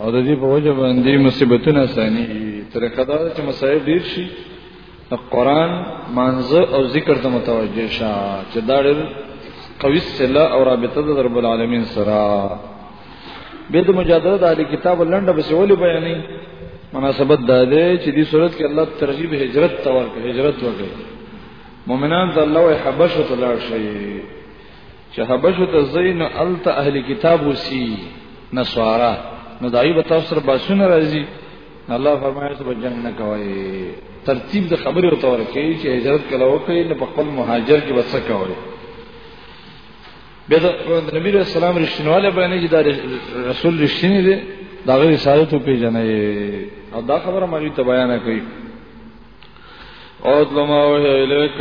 او د دې په وجه باندې مصیبتونه اساني طریقه دا چې مصائب ډیر شي قرآن مانزه او ذکر ته متوجه شه چې دا ډېر قوي سلا او رابطه د رب العالمین سره به د مجادله د علی کتاب لنډه بس ولې بیانې مناسبت دا ده چې دې صورت کې الله ترغیب هجرت ته ورکړي هجرت وکړي مؤمنان ته الله وي حبشه ته لاړ شي چې حبشو ته زین الته اهل کتاب وسی نسوارا نو دای به تاسو سره باسونه راځي الله فرمایي چې جنگ نه کوي ترتیب د خبرې او تور کې چې هجرت کله وکړي نو په خپل مهاجر کې وڅ کوي به د نبی رسول الله رښتینواله باندې چې دا رسول رښتینی دی دا غیر رسالت په پیژنې او دا خبره مې ته بیان کړې او تلما وه الیک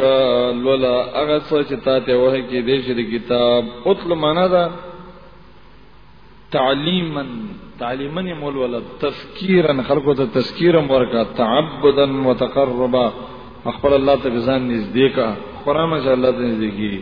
لولا هغه څه چې تا ته وه کې دې چې کتاب او تلما نه دا تعلیما تعلیما مول ولا تذکیرا خلقو ته تذکیرا ورکا تعبدا وتقربا خپل الله ته ځان نږدې کا قران مجه الله ته نږدې کی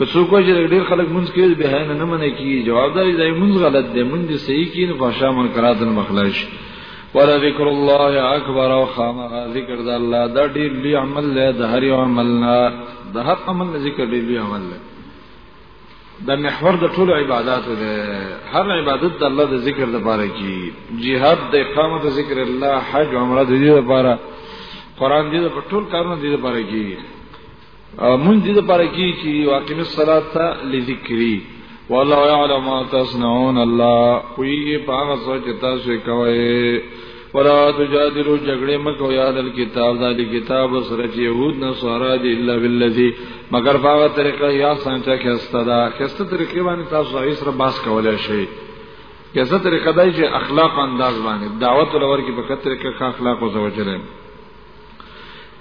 که څوک چې ډېر خلک مونږ کې به نه نه منې کی جوابداري ځای مونږ غلط دی مونږ دې صحیح کی نه فحشا منکرات نه مخلاش ولا ذکر الله اکبر او خامغ ذکر د الله دا ډېر لوی عمل دی د هر یو عمل نه د هر عمل ذکر ډېر لوی عمل دی د محور د ټولو عبادتو ده هر عبادت د الله د ذکر لپاره کی jihad د اقامت ذکر الله حج عمره د دې لپاره قران دې په ټول کارونه دې لپاره کی مونږ دې لپاره کی چې واقعي الصلات ته لذکری والله يعلم ما تصنعون الله کوي په هغه څه چې تاسو کوي ولا تجادلوا جګړې مکو یاد الكتاب دا دی کتاب سره چې يهود نه سره دي الا بالذي مگر په هغه طریقه یا څنګه کې استدا خسته طریقې باندې تاسو هیڅ سره باس کولای شئ کیسه طریقه دای چې اخلاق انداز باندې دعوت ولور کې په کتر کې اخلاق او زوجره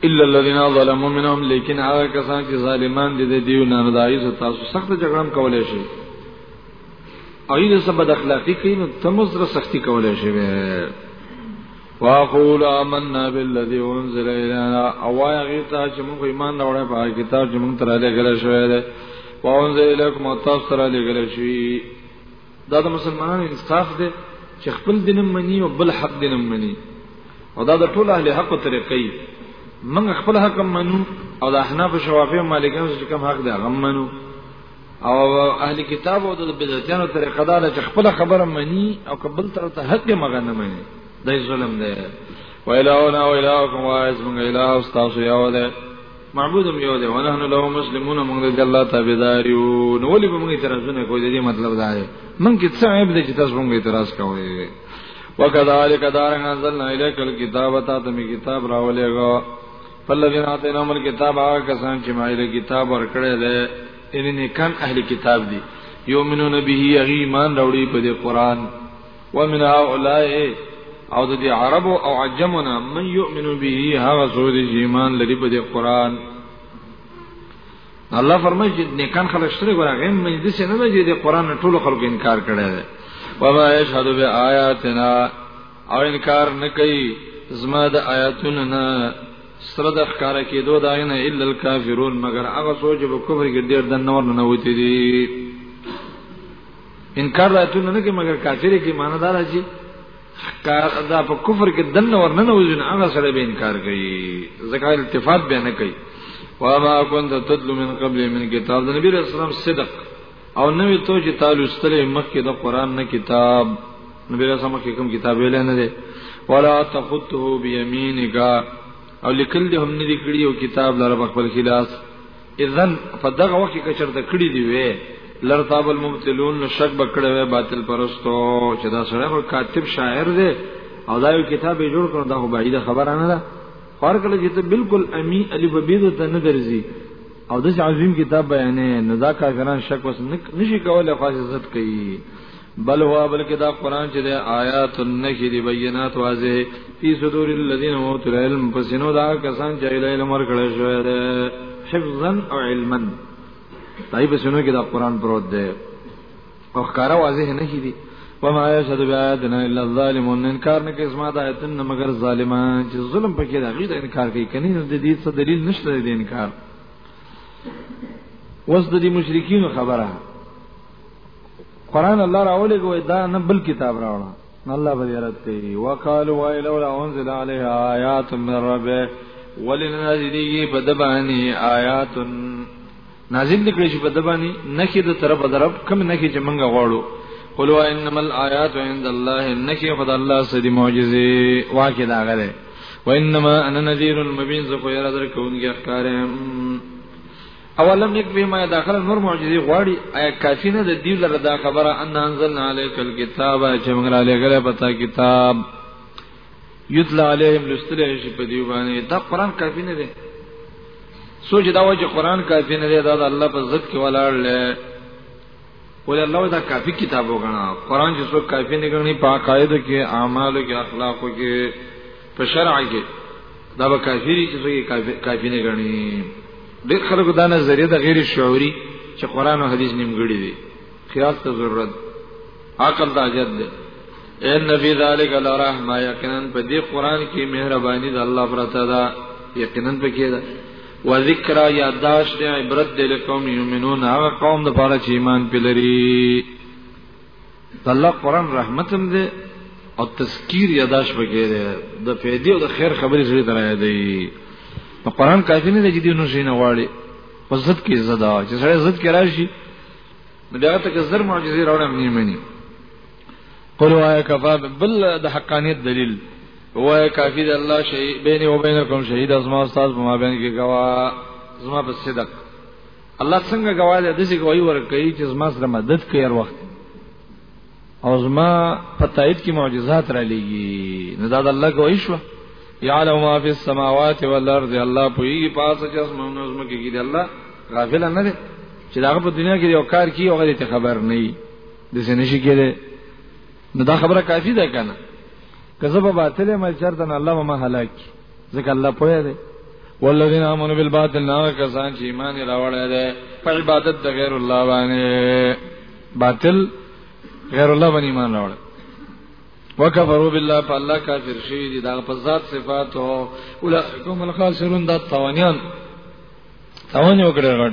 الا الذين ظلموا منهم لیکن هغه کسان چې ظالمان دي د دیو نه دایي تاسو سخت جګړه کولای شي اېله سبد اخلاقی کینو تمزره سختی کولای شي واقول آمنا بالذي انزل الينا او یا غیتا چې موږ ایمان راوړې په کتاب چې موږ تراله غل شوې ده وانزل اليكم تاسو تراله غل شوې دا د مسلمانانو انصاف دی چې خپل دین مني او بل حق دین مني او دا د ټول اهل حق طریقې موږ خپل حق منو او د احناف شوافی او مالکانو چې کوم حق دی هغه منو او اهل کتاب او د بدعتانو طریقه دا چې خپل خبره مني او قبل تر ته حق مغه نه مني دا ظلم دی ویلاونا ویلاوکم وایز مونږ اله او تاسو یو ده معبود هم یو دی ونحن له مسلمون موږ د الله تابعدار یو نو ولې به موږ اعتراضونه کوو دې مطلب دا دی موږ کې څه عیب دی چې تاسو موږ اعتراض کوئ وکذالک دارن انزلنا الیک الكتاب تا ته کتاب راولېګو فلذین اتیناهم الكتاب هغه کسان چې ما یې کتاب ورکړی دی ان نه کم اهل کتاب دي یؤمنون به یغی ایمان راوړي په دې قران ومن هؤلاء او د عربو او عجمنا من يؤمن به هغه څوک چې ایمان لري په دې قران الله فرمایي چې نیکان خلک شته ګره غیم مې د څه نه دی د قران ټولو خلکو انکار کړی دی وما يشهد بآياتنا او انکار نه کوي زما د آیاتونو نه سره د ښکار کېدو دا نه الا الکافرون مگر هغه سوچ په کفر کې ډېر د نور نه وتی دي انکار راتونه نه کې مګر کافر کې معنی دار شي دا په کفر کې دن ورننه وځي نه هغه سره به انکار کوي ځکه التفات به نه کوي وما كنت تدل من قبل من كتاب د نبی رسول الله صدق او نوې تو چې تعالی استلې مخکې د قران نه کتاب نبی رسول الله مخکې کوم کتاب ویل نه دی ولا تخطه بيمينك او لیکل دې هم نه لیکلی او کتاب لره په خپل خلاص اذن په دغه وخت کې چرته کړی دی وې لرتاب المبتلون نو شک بکړه وې باطل پرستو چې دا سره خو کاتب شاعر دی او دا یو کتاب یې جوړ کړو دا خو بعید خبره نه ده خور کله چې ته بالکل امی علی ببید ته نه درځي او د عظیم کتاب بیانې نزا کافران شک وس نشي کولای خاص عزت کوي بل هو بل کې دا قران چې د آیات النشر بینات واضح فی صدور الذین اوتوا العلم پسینو دا کسان چې علم ورکړل شوی دی حفظا او علما دای په سینو کې دا قران پروت دی او ښکارا واضح نه شي دي وما یشهد بیااتنا الا الظالمون انکار نه کوي سما د آیتن مگر ظالمان چې ظلم پکې دا غي انکار کوي کني د دې څه دلیل نشته د انکار وس د دې مشرکین خبره قران الله راولې کوي دا نه بل کتاب راوړه الله به رد کوي وقالو وای لولا انزل عليه آیات من ربه ولنازلیږي په دبانی آیات نازل دکړي چې په دبانی نخې د طرف درب کم نخې چې منګه غواړو قلوا انما الآیات عند الله نخې خدای الله سدي معجزه واکه دا غره وانما انا نذير مبين زه خو یې را درکونګي ښکارم اولم یک به ما داخله نور معجزې غواړي آیا کافی نه د دې لره دا خبره ان انزلنا عليك الكتاب چې موږ را لګل پتا کتاب یتلا علیهم لستل شي په دی باندې دا قران کافی نه دی سوچ دا و چې قران کافی نه دی دا د الله په ذات کې ولاړ لې ول الله دا کافی کتاب وګڼه قران چې څوک کافی نه غني په قاعده کې اعمالو کې اخلاقو کې په شرع کې دا به کافری چې څوک کافی نه غني ډېر خلکو دا نظریه د غیر شعوري چې قران او حدیث نیمګړي دي خیال ته ضرورت عقل ته اجد ده ان فی ذلک لرحمه یقینا په دې قران کې مهرباني د الله پرته ده یقینا پکې ده و ذکر یادداشت دی عبرت دی لقوم یؤمنون هغه قوم د پاره چې ایمان پلري الله قران رحمتم دی او تذکیر یاداش وغیره د فیدی او د خیر خبرې سره درایې دی نو قران کافی نه دی چې دینو شي نه غواړي په عزت کې عزت دا چې سره عزت کې راشي نو بیا ته زر معجزې راوړم نه مني قولوا یا کفا بل د حقانیت دلیل وای کافی د الله شی بین او بینکم شهید از ما استاد په ما بین کې گوا زما په صدق الله څنګه گوا ده د څه گواہی ورکړي چې زما سره مدد کوي هر وخت او زما په تایید کې معجزات را لېږي نه دا د الله گواہی شو یعلم ما فی السماوات والارض الله پویږي پاسه چې اسمانونو زما کې کیږي الله غافل نه دی چې دا په دنیا کې یو کار کوي او غریته خبر نه دی د څه نشي کېده نو دا خبره کافی ده کنه که زه به باطل یم چرته نه الله به ما هلاک کړي ځکه الله پوهه دی والذین آمنوا بالباطل نه کسان چې ایمان یې راوړی دی په عبادت د غیر الله باندې باطل غیر الله باندې ایمان راوړی وکفروا بالله فالله کافر شوی دي دا په ذات صفات او اولئکم الخاسرون دا توانیان توانیو کړه غړ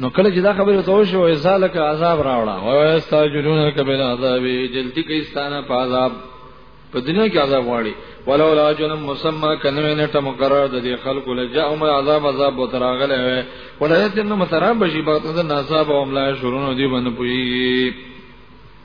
نو کله چې دا خبره ته وشو ایزالک عذاب راوړه او استاجرون کبل عذاب جلدی کې استانه په عذاب په دنیا کې عذاب واړي ولولا جن مسمى کنه نه ټه مقرر د دې خلکو له جاء عمر عذاب عذاب وتراغله وي ولایت نو متراب بشي بغت د نصاب او املا شرونو دی باندې پوي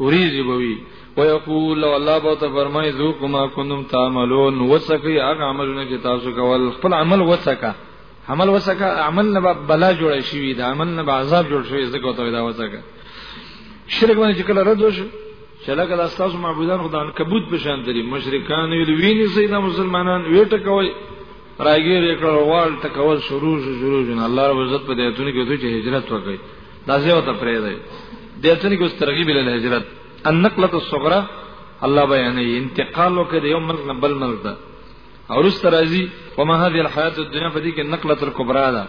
وریزی بوی ويقول الله به ته فرمای ذو کما کنتم تعملون وسکی هغه عملونه چې تاسو کول خپل عمل وسکا عمل وسکا عمل نه بلا جوړ شي دا عمل نه عذاب جوړ شي زکه ته دا وسکا شرک باندې کله رد وشو چې لکه د تاسو معبودان خدان کبوت په شان دي مشرکان ویل ویني سیدا مسلمانان ویټه کوي راګیر کړه وال ټکول شروع شروع جن الله رب عزت په دې اتونه کې ته چې هجرت وکړي دا زه ته پرې دی د اتنې کوس ترغیب له هجرت النقله الصغرى الله بیان انتقال وکړي د یو ملک نه بل ملک ته او رست راځي وما هذه الحیات الدنیا په دې کې نقله الکبرى ده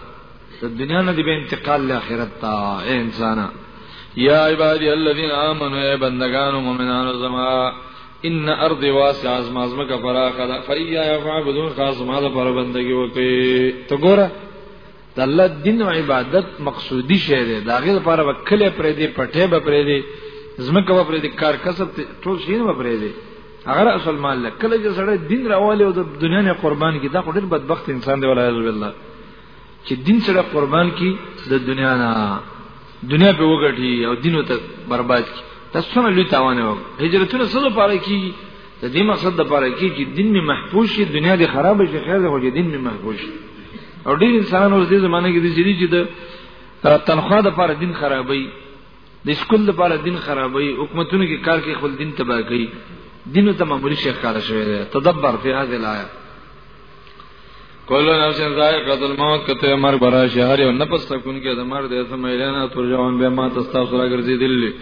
د دنیا نه دی به انتقال له آخرت ته اے انسانا یا عبادی الذین آمنوا اے بندگانو مومنانو زما ان ارض واسع از مازمه کا فراخه ده فیا فعبدون خاص ما ده پر بندگی وکي ته ګوره د الله دین او عبادت مقصودی شی دی دا غیر لپاره وکړه پرې دی پټه به پرې دی زمکه به پرې دی کار کسب ټول شی به پرې دی هغه اصل مال له کله چې سړی دین راوالی او د دنیا نه قربان کی دا خو ډیر بدبخت انسان دی ولایز بالله چې دین سره قربان کی د دنیا نه دنیا په وګټي او دین ته برباد کی تاسو نه لوي تاوان وو هجرتونه څه لپاره کی د دې مقصد د پاره کې چې دین می محفوظ شي دنیا دې خراب شي خیر ده خو چې دین می محفوظ شي او ډیر انسانان اوس دې زمانه کې دې جری چې د تنخواه د پاره دین خرابوي د سکول د پاره دین خرابوي حکومتونو کې کار کې خپل دین تباہ کوي دین ته معمولی شیخ کار شوی دی تدبر فی هذه الايه کله نفس ذائقه الموت کته مر برا شهر او نفس سکون کې د مر د اسم ایلانه ترجون به ما تاسو را ګرځي دل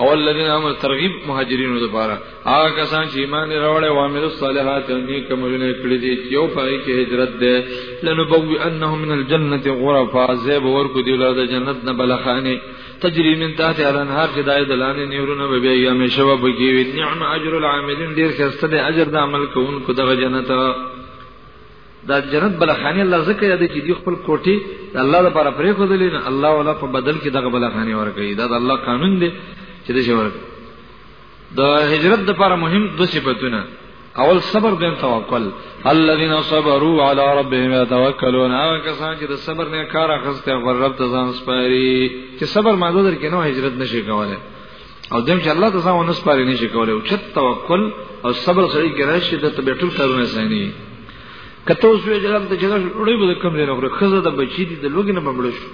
او الذين امر ترغیب مهاجرین لپاره هغه کسان چې ایمان راوړل او عمل الصالحات نیک عملونه کړی دي چې یو پای کې هجرت ده لنبوئنهم من الجنه غرفا زیب ورکو دی له جنت نه بلخانه تجری من تحت الانهار چې دای دلانې نیورونه به بیا یې همیشه و بګی وی نعم اجر العاملین ډیر خسته دی اجر د عمل کوونکو دغه جنت دا جنت بلخانی الله زکه یاد چې دی خپل کوټي د الله لپاره پرې کو دلین الله ولا په بدل کې دغه بلخانی ورکړي دا د الله قانون دی چې دې ورکړي د هجرت لپاره مهم دو صفاتونه اول صبر دیم توکل الذين صبروا على ربهم يتوکلون هغه کسان چې د صبر نه کار اخسته او رب ته ځان سپاري چې صبر ماده در کې نو هجرت نشي کولای او دیم چې الله ته ځان ونه سپاري نشي کولای او چې توکل او صبر سره کې راشي د تبټل کارونه سني کته اوس وی جلال ته چې ډوړې به کم نه نو خزه د بچی دي د لوګي نه بمړ شو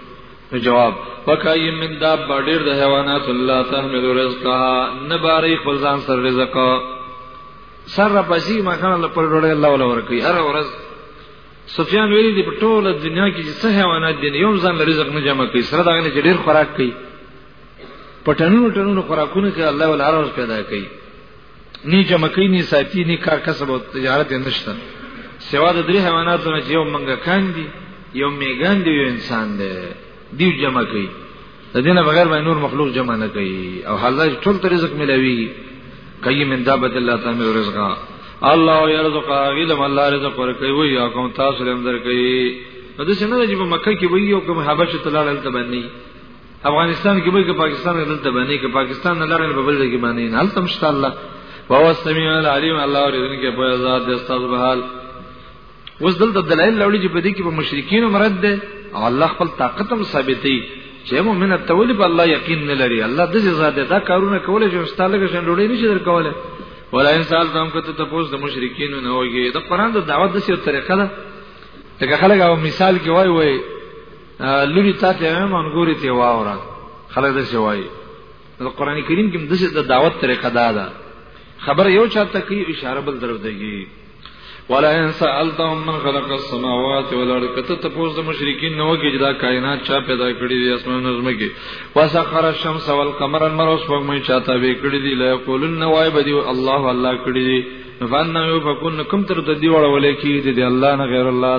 جواب وکای من دا ډیر د حیوانات الله تحمل رزقها نباری خپل ځان سر رزق سر پسی مکان له پر ډوړې الله ولا ورکی هر ورځ سفیان ویلی دی په ټوله دنیا کې چې څه حیوانات دي یو ځان له رزق نه جمع کوي سره دا نه ډیر خوراک کوي پټنونو ټنونو خوراکونه کې الله ولا هر ورځ پیدا کوي نی جمع کوي نی ساتي نی کار کسب او تجارت نشته سوا د درې حیواناتو نه چې یو منګه کان دي یو میګان دی یو انسان دی دیو جمع کوي د دینه بغیر باندې نور مخلوق جمع نه کوي او حالدا ټول ته رزق ملوي کوي من دابت الله تعالی رزقا الله يرزق غلم الله رزق ورکوي وي او کوم تاسو لم درکوي نو د څنګه چې په مکه کې وي او کوم حبشه تلال تبني افغانستان کې به کې پاکستان کې دلته باندې کې پاکستان نه لارې په بل ځای کې باندې نه هلته مشته الله وهو السميع العليم الله ورزن کې په ذات د استاد بهال اوس دلته دلایل لوړي چې په دې کې په مشرکین مرد ده او الله خپل طاقت هم ثابتې چې مؤمن التول په الله یقین نه لري الله د ذات دا کارونه کولای شي استاد لکه شان ډوړې نشي در کوله ولا انسان تم کته ته پوس د مشرکین نه وږي د قران د دعوت د سیو طریقه ده لکه خلک او مثال کې وای وای لوري تا ته هم انګوري ته واورا خلک دې وایي د قران کریم کې د د دعوت طریقه دا ده خبر یو چاته کوي اشاره بل درو دیږي ولا ان سالتهم من خلق السماوات والارض کته ته پوز د مشرکین نو کې دا کائنات چا پیدا کړی دی اسمان نظم کې وسخر الشمس والقمر المر اوس په مې چاته به کړی دی لا یقولن وای بدی الله الله کړی دی فانه یو فكن کوم تر د دی وړولې کې دی الله نه غیر الله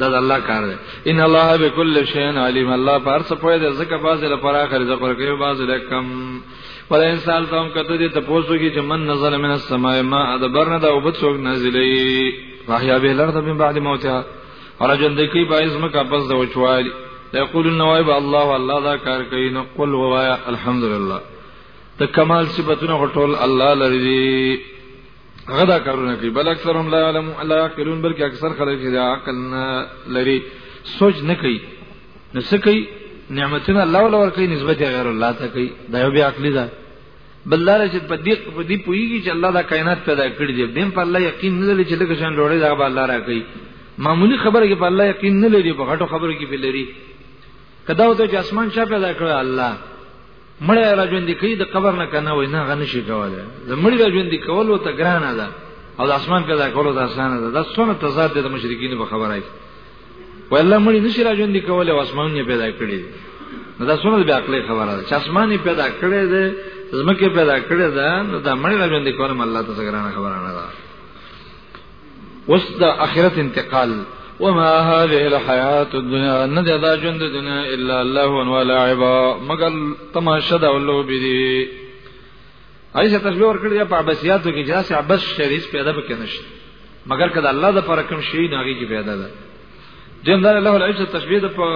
دا د الله کار دی ان الله بكل شيء عليم الله پر څه پوهه ده ځکه باز له پر اخر ځ پر کوي باز له کم ول انسان ته هم کته دي ته پوسو کی چې من نزل من السماء ما ادبر نه دا وبد څوک نازلې فاحیا به لرد من بعد موتها ورجل دکی بایز مکه پس د وچوالی یقول النوائب الله الله دا کار کوي نو قل وایا الحمدلله ته کمال صفاتونه ټول الله لري هغه دا کارونه کوي بل اکثر هم لا علم الله یعقلون بلکې اکثر خلک چې عقل نه لري سوچ نه کوي نو څه کوي نعمتونه الله ولا ور کوي نسبت غیر الله ته کوي دا یو بیا عقلی ده بل دا چې په دې په دې پوېږي چې الله دا کائنات پیدا کړی دی دیم په الله یقین نه لري چې لکه شان جوړې دا به الله را کوي معمولی خبره کې په الله یقین نه لري په غټو خبره کې به لري کدا وته چې اسمان چا پیدا کړ الله مړی را ژوندې کوي د قبر نه کنه وای نه غنه شي کوله د مړی را ژوندې کولو ته ګرانه ده او د اسمان پیدا کولو ته اسانه ده دا څونه تضاد دی د مشرکین په خبره ای ولا مړی نشي را ژوندې کوله او اسمان یې پیدا کړی نو دا څونه بیا عقلي خبره ده چې اسمان یې پیدا کړی دی زمکه پیدا کړی ده نو دا مړی را ژوندې کولم الله ته ګرانه خبره نه ده اوس د اخرت انتقال وما هذه الحیات الدنیا نه دا ژوند دنیا الا الله ولعب مگر تماشا د الله به دي ایسه تشبیه ورکړي په عباسیاتو کې جاسه عباس شریف پیدا بکنه شي مگر کله الله د پر کوم شي ناګي کې پیدا ده دیم دا له العجز تشبیه د په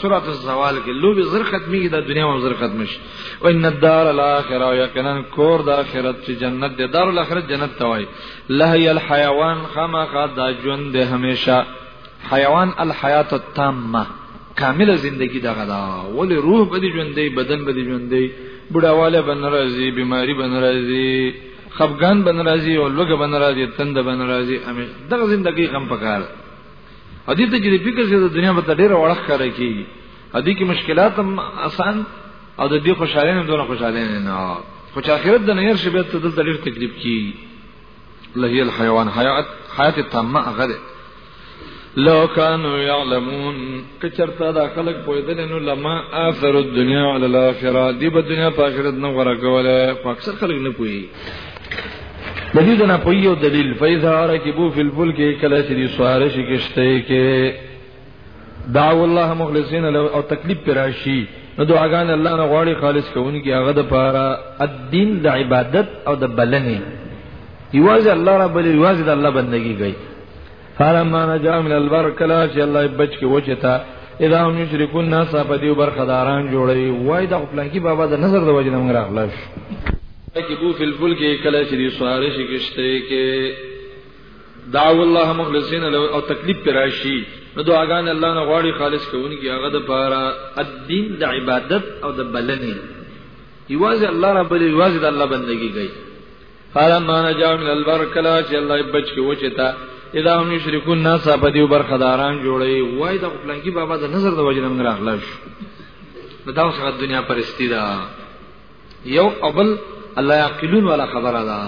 سورۃ الزوال کې لوبي زر ختمي د دنیا او زر ختم شي او ان الدار الاخره یقینا کور د اخرت چې جنت د دار الاخرت جنت توای له هی الحیوان خامخ د ژوند د همیشه حیوان الحیات التامه کامل زندگی دغه دا ول روح به دي ژوندې بدن به دي ژوندې بډاواله بن راځي بیماری بن راځي خفګان بن راځي او لوګ بن راځي تند بن راځي دغه زندگی غم پکاره حدیث کې د فکر چې د دنیا په ډېر وړخ کار کوي هدي کې مشکلات هم آسان او د دې خوشاله نه دونه خوشاله نه نه خو چې آخرت د نیر شبه ته دلته ډېر تکلیف کی لهي الحيوان حیات حیات تامه غره لو كانوا يعلمون کچرتا دا خلق پویدل نو لما اثر الدنيا على الاخره دی په دنیا په آخرت نه غره کوله اکثر خلک نه پوي د دې د ناپوهۍ او دلیل فیضا رکبو فی الفلک کله چې دي سوار شي کشته کې دعو الله مخلصین له او تکلیف پر راشي نو دعاګان الله نه غواړي خالص کوونکی هغه د پاره الدین د عبادت او د بلنې یوازې الله رب ال یوازې د الله بندگی کوي فلما نجا من البر کلا چې الله بچ کې وچتا اذا هم یشرکون الناس په دې برخداران جوړي وای دا خپل کې بابا د نظر د وجه نه موږ راغلاش کې بو فل فل کې کلا چې دې سواره شي کېشته کې دعو الله مخلصین له او تکلیف پر راشي نو دعاګان الله نه غواړي خالص کوونکی هغه د پاره الدین د عبادت او د بلنې یوازې الله رب دې یوازې د الله بندگی کوي فلما نجا من البر کلا چې الله بچ کې وچتا اذا هم یشرکون ناس په دې برخداران جوړي وای د خپلنګي بابا د نظر د وجه نن راغلش نو دا څنګه دنیا پرستی دا یو اول الله یعقلون ولا خبره ده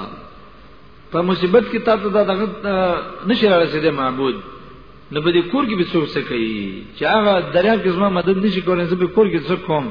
په مصیبت کې تاسو دا دغه نشي رسیدې معبود نو په دې کور کې به څه کوي چې هغه دریا کې زما مدد نشي کولای زه به کور کې څه کوم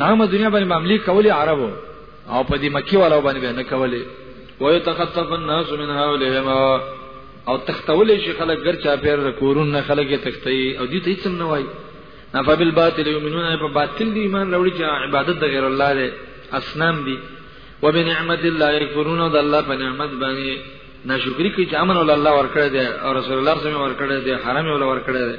هغه دنیا باندې معاملې کولې عربو او په دې مکی والو باندې نه کولې وای تخطف الناس من هؤلاء او تختولې شي خلک ګر چا پیر کورون نه خلک تختی او دې ته هیڅ نه وای نفع بالباطل یؤمنون په باطل دی ایمان راوړي چې عبادت د غیر الله دی اسنام دی وبنعمت الله یکفرون او د الله په نعمت باندې ناشکری کوي چې امن ول الله ورکړی دی او رسول الله صلی الله علیه وسلم ورکړی دی حرام ول ورکړی دی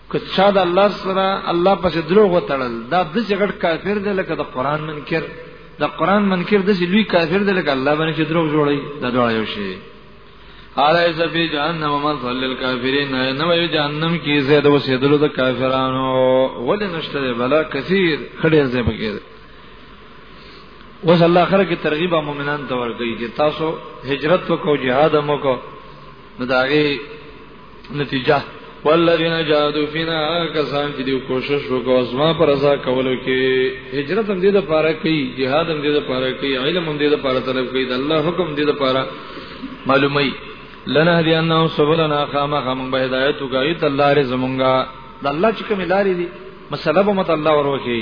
که چا د الله سره الله پس دروغ وتړل دا د جګړ کافر دی لکه د قران منکر د قران منکر د لوی کافر دی لکه الله باندې چې دروغ جوړي دا ډول یو شی اعلی سفی جهنم من صلی الکافرین نه وی جهنم کې زید وسیدلو د کافرانو ولې نشته بلا کثیر خډیر زې بګیر وس الله خره کې ترغیب مومنان ته ورګي چې تاسو هجرت وکاو jihad مو کو نو داغي نتیجه والذین جادو فینا کسان چې دی کوشش وکاو زما پر رضا کولو کې هجرت هم دې د پاره کوي jihad هم دې د پاره کوي علم هم دې د پاره طلب کوي د الله حکم دې د پاره معلومي لنا دې انه سبلنا خامه خام به هدایت وکړي ته الله رې زمونږه د الله چې کوم لارې دي مسله به مت الله وروکي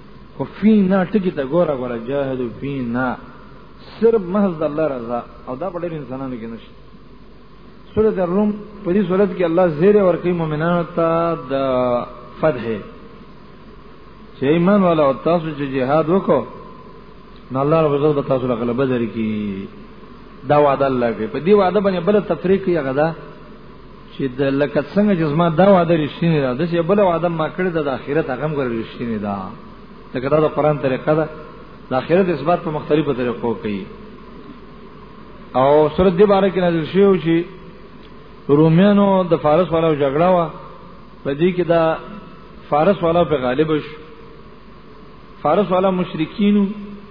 خو فینا ټکی ته ګوره ګوره جاهدو فینا صرف محض د الله رضا او دا په ډېر انسانانو کې نشته سورۃ الروم په دې سورۃ کې الله زیر ورکړي مؤمنانو ته د فتح چې ایمان والا او تاسو چې jihad وکړو نو الله رب عزت به تاسو له غلبه درکړي دا وعده الله کوي په دې وعده باندې بل تفریق یې غدا چې د لکه څنګه چې زما دا وعده رښتینی ده د چې بل وعده ما کړې ده د آخرت هغه هم رښتینی ده لکه دا د قران طریقه ده د آخرت اثبات په مختلفو طریقو کوي او سره دې باره کې نازل شوی چې روميانو د فارس والا جګړه وا په دې کې دا فارس والا په غالب شو فارس والا مشرکین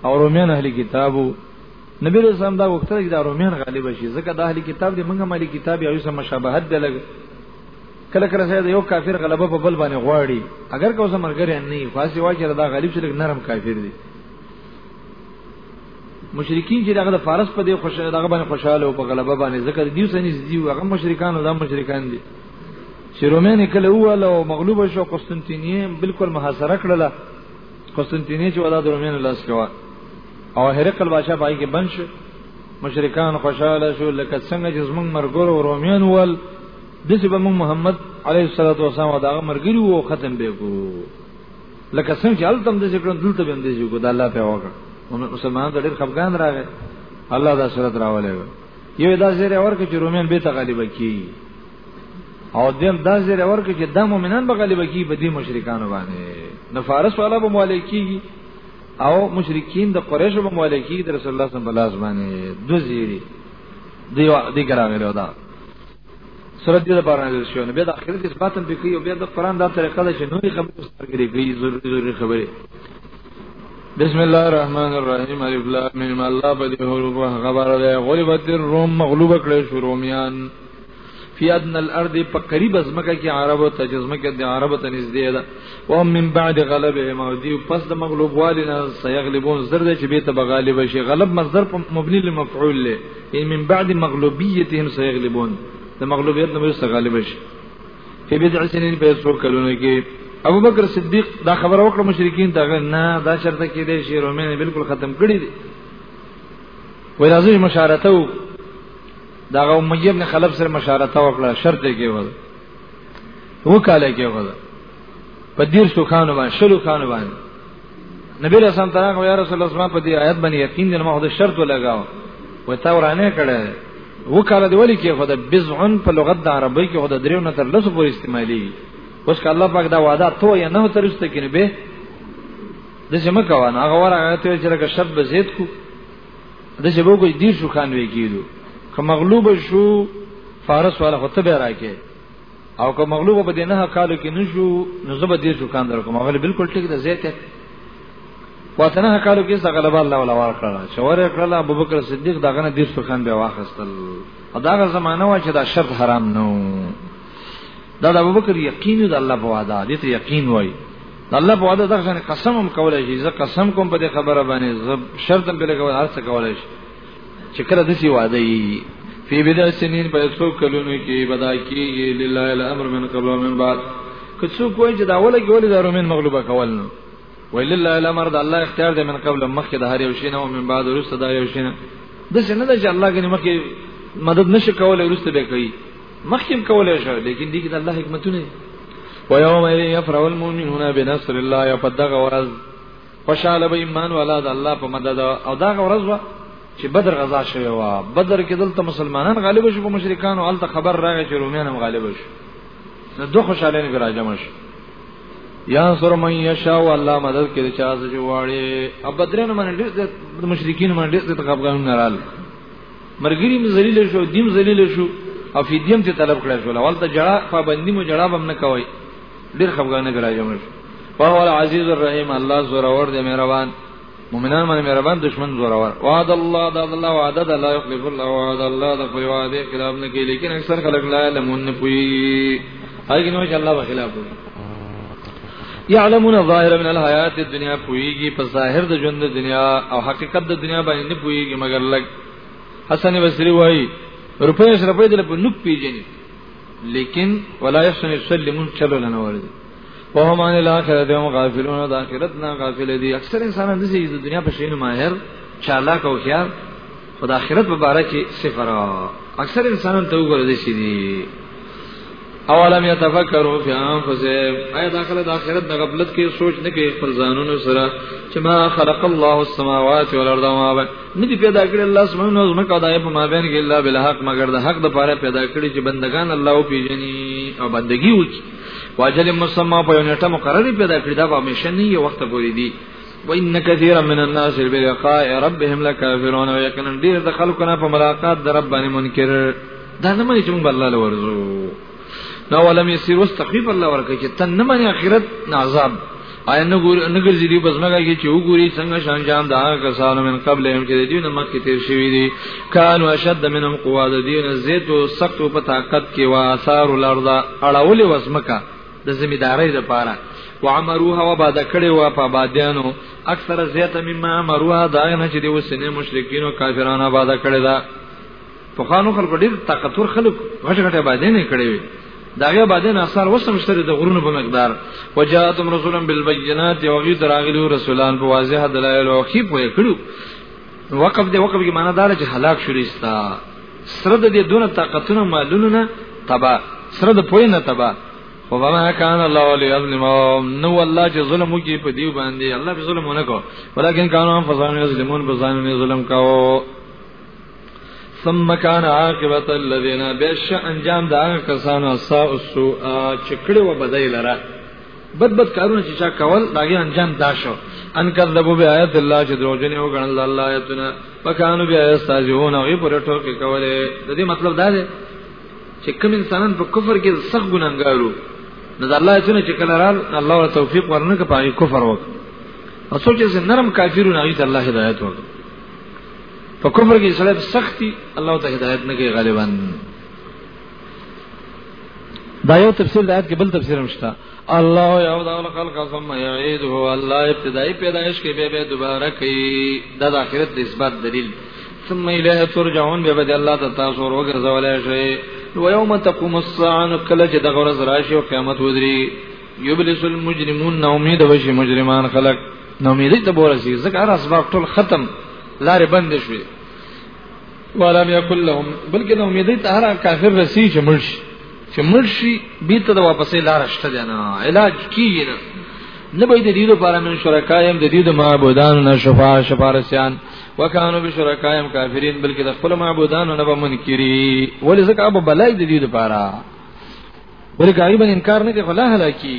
او روميان اهل کتابو نبی رسول الله دا وخت کې دا رومیان غالب شي ځکه د اهلي کتاب دی موږ مالي کتاب یو سم مشابهت دی لګ کله کله سید یو کافر غلبه په بل باندې غواړي اگر که اوسه مرګري نه وي فاسي واجه دا غالب شي نرم کافر دی مشرکین چې دغه د فارس په دې خوشاله دغه باندې خوشاله او په غلبه باندې ذکر دیو سنې دیو هغه مشرکان او دا مشرکان دي چې رومانه کله وواله او مغلوب شو قسطنطینیه بالکل محاصره کړله قسطنطینیه چې ولا د رومین لاس کې و او هرقل بادشاہ پای کې بند شو مشرکان خوشاله شو لکه څنګه چې زمونږ مرګور رومیان ول دسی به مون محمد علیه الصلاۃ والسلام دا مرګری وو ختم به کو لکه څنګه چې التم د ذکر دلته به اندیږي کو د الله په وکړه مسلمان د ډېر خفقان راغی الله دا صورت راولې یو دا زیره ورکه چې رومین به تغلیب کی او دیم دا زیر ورکه چې د مؤمنان به غالب کی په دې مشرکانو باندې نو فارس والا به مالکی او مشرکین د قریش به مالکی د رسول الله صلی الله علیه وسلم باندې د زیری دی دی ګرامه له دا سورۃ دې لپاره نازل شو نو بیا د اخرت کې ثباتم به کوي او بیا د قران دا طریقه ده چې نورې خبرې سترګې کوي ضروري ضروري خبرې بسم الله الرحمن الرحیم الف لام میم الله په دې حروف خبر ده غلبت الروم مغلوب کړي شو رومیان فی ادن الارض په قریب ازمکه کې عرب او تجزمکه د عرب ته نږدې ده او من بعد غلبه مودی پس د مغلوب والنا سيغلبون زرد چې به ته بغالب شي غلب مصدر په مبني لمفعول له ان من بعد مغلوبیتهم سيغلبون د مغلوبیت نه به غالب شي په بضع سنین په څو کلونو کې ابو بکر صدیق دا خبر وکړه مشرکین ته نه دا شرط کې دې شی رومین بالکل ختم کړی دی وای راځي مشارته دا غو مجیب نه خلف سره مشارته وکړه شرط یې کېول وکاله کېول په دیر شو خانو باندې شلو خانو باندې نبی رسول الله تعالی یا رسول الله په دې آیت باندې یقین دې ما خو شرط ولګاو و تا ورانه کړه وکاله دی ولی کې خدای بزعن په لغت د عربی کې خدای دریو نه تر لسو پورې استعمالي اوس کله الله پاک دا وعده تو یا نه ترسته کینې به د سم کوان هغه ورغه ته چې لکه شرط به زید کو د چې وګوي دیر شو کان وی کیدو که مغلوب شو فارس والا خو تبه راکې او که مغلوب په دې نه کالو کې نشو نو زبر دیر شو کان درکو مغلوب بالکل ټیک ده زیته واته نه کالو کې څنګه غلبا الله ولا ور کړل چې ور کړل ابو بکر صدیق داغه نه دیر شو کان به واخستل او داغه زمانہ وا چې دا شرط حرام نه دا د ابوبکر یقین د الله په وعده دې ته یقین وای د الله په وعده دغه قسم هم کولای شي زه قسم کوم په دې خبره باندې زه شرط هم پیله کول هرڅه کولای شي چې کله دسی وعده یي فی بدا سنین په څو کلونو کې بدا کیږي لله الامر من قبل ومن بعد که څو کوی چې دا ولا کې ولې د رومن مغلوبه کول نو ولله الامر د الله اختیار دی من قبل مخکې د هر یو شینه او من بعد ورسته د یو شینه د څنګه چې الله کې مخکې مدد نشي کولای ورسته به کوي مخکې کولای شو لیکن دې کې د الله حکمتونه و یوم یفرح المؤمنون بنصر الله یا پدغه ورځ خوشاله به ایمان والا د الله په مدد او دا ورځ وا چې بدر غزا شوی و بدر کې دلته مسلمانان غالب شو په مشرکانو الته خبر راغی چې رومیان هم غالب شو نو دوه خوشاله نه راځم شو یا سر من یشا والله مدد کې چا چې واړي ابدرن من ډېر د مشرکین من ډېر د غبغان نه رال مرګریم ذلیل شو دیم ذلیل شو او فدیم ته طلب کړی شو ولته جړه پابندی مو جړه بم نه کوي ډیر خفګان نه کړای جمع شو په هو العزیز الرحیم الله زور اور دې مهربان مؤمنان باندې مهربان دشمن زور اور وعد الله د الله وعده د لا یخلف الله وعد الله د په وعده خلاف نه کوي لیکن اکثر خلک لا علمون نه پوي هغه نو چې الله په خلاف وي یعلمون ظاهر من الحیات الدنیا پویږي په ظاهر د ژوند د دنیا او حقیقت د دنیا باندې نه پویږي مګر لکه حسن بصری وای روپې سره په دې په نوک پیژني لیکن ولا يحسن يسلمون چلو لنه ورده وهم عن الاخرت هم غافلون د اخرت نه غافل دي اکثر انسانان د دې دنیا په شین ماهر چالاک او خيار خدای اخرت مبارکي صفر اکثر انسانان ته وګورئ دي اولم يتفکروا فی انفسهم ایا داخله د اخرت د غفلت کې سوچ نه کوي پر ځانونو سره چې ما خلق الله السماوات والارض وما بين ندی پیدا کړی الله سبحانه و تعالی دا په ما بین کې الله بالحق مگر د حق د پاره پیدا کړی چې بندگان الله او پیژني او بندگی وکړي واجل مسما په یو نیټه مقرری پیدا کړی دا به مشه نه یو وخت پورې دی وان كثيرا من الناس بلقاء ربهم لكافرون ويقينا ډیر د خلکونه په ملاقات د رب باندې منکر دا نه مې چې موږ الله لورزو نو ولم يسير واستخيف الله ورکه چې تن نه مې اخرت عذاب آیا نګور نګرځي دی بس مګا کې چې وګوري څنګه شان جام دا کسانو من قبل هم چې دین مخ کې تیر شوی دي کان واشد منهم قوا د دین زیت او سخت په طاقت کې وا اثار الارض اړول وسمکا د ذمہ دارۍ لپاره وعمروها وباد کړي وا په بادیانو اکثر زیات مما عمروها دا نه چې د وسنه مشرکین او کافرانو آباد کړي دا په خانو خلکو ډیر طاقتور خلک غټ غټه باندې نه کړي وي داغه باندې نه اثر وسم شته د غرونو په مقدار وجاءتم رسولا بالبينات وغيد راغلو رسولان په واضح دلایل او خيب وې کړو وقف دی وقف کی معنی دار چې هلاک شول استا سره د دې دونه طاقتونه مالونه نه تبا سره د پوی نه تبا وما كان الله ليظلمهم نو الله چې ظلم وکي په دیو باندې الله به ظلم نه کو ولکن کانوا فزان یظلمون بزان نه ظلم کاو ثم كان عاقبه الذين بش انجام دا کسانو سا او سو چې کړه و بدای لره بد بد کارونه چې چا کول داګه انجام دا شو ان کذبوا بیاات الله چې دروژن یو غنل الله آیتنا پکانو بیا استاجون او پر ټوکې کوله د دې مطلب دا دی چې کوم انسانان په کفر کې سخت ګناګارو نو الله آیتونه چې کله رال الله ور توفیق ورنه کې پای کفر وک او سوچ چې نرم کافرون هغه الله هدایت وک په کفر کې سره سختی الله ته هدایت نه کوي غالبا دا یو تفسیر د آیت کې بل تفسیر هم شته الله یعود الخلق ثم یعیده الله ابتدای پیدایش کې به به دوباره کوي دا د آخرت د اثبات دلیل ثم الیه ترجعون به به الله ته تاسو ورغځولای شي و یوم تقوم الساعه کله چې دغه ورځ راشي او قیامت ودري یبلس المجرمون نو امید وشي مجرمان خلق نو امید ته بورسي ځکه هر اسباب ټول ختم لارې بند شوي ولم يكن لهم بلکې نو امیدې ته هر کافر رسی چې مرشي چې مرشي بیت ته واپسې لار شته دی نه علاج کیږي نه نه به د دې لپاره من شرکایم د دې د معبودان نه شفا شفارسیان وکانو بشرکایم کافرین بلکې د خپل معبودان نه به منکری ولې ځکه ابو بلای د دې لپاره ولې غریب انکار نه کوي فلا هلاکی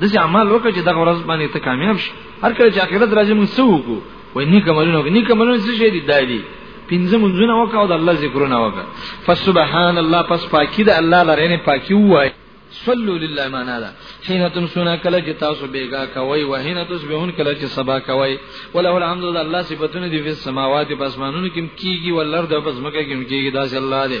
د څه عمل وکړه چې دغه ورځ باندې ته کامیاب شې هر کله چې اخرت راځي موږ څه وکړو وای نیک عملونه وکړه نیک عملونه څه شي دي دایلی پنځه منځونه وکړه او د الله ذکرونه وکړه فسبحان الله پس پاکي د الله لري نه پاکي وای صلو لله معنا ده حين تمسونا کله چې تاسو بیګا کوي و حين تصبحون کله چې سبا کوي وله الحمد لله الله صفاتونه دي په سماوات په اسمانونو کې کیږي ولر د پس مکه کې کیږي داس الله دې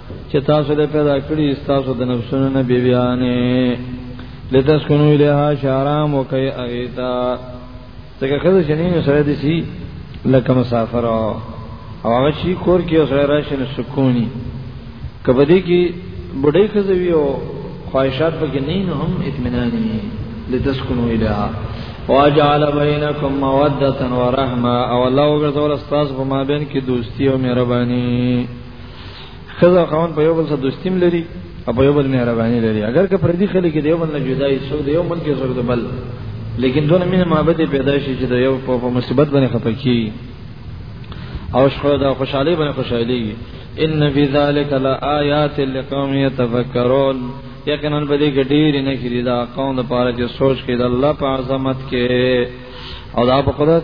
چې تاسو له پیدا کړی تاسو د نفسونو نه بیبیانې لتسکنو الیها شارام وکي اغیتا څنګه خزه شنین سره دي سي لکه مسافر او هغه شي کور کې سره راشي نه سکونی کبدی کې بډای خزه وی او خواہشات پکې نه نه هم اطمینان نه لتسکنو الیها واجعل بینکم موده ورحمه او الله وګرځول استاد په مابین کې دوستی او مهرباني خزه قوان په یو بل سره دوستیم لري او په یو بل مهرباني لري اگر که پردي خلک دی یو بل نه جدا یې څو دی یو ملک یې څو دی بل لیکن دونه مینه محبت پیدا شي چې دا یو په مصیبت باندې خپکی او شخو دا خوشحالي باندې خوشحالي ان فی ذلک لآیات لقوم یتفکرون یقینا په دې کې ډېر نه کړی دا قوم لپاره چې سوچ کړي د الله په عظمت کې او دا په قدرت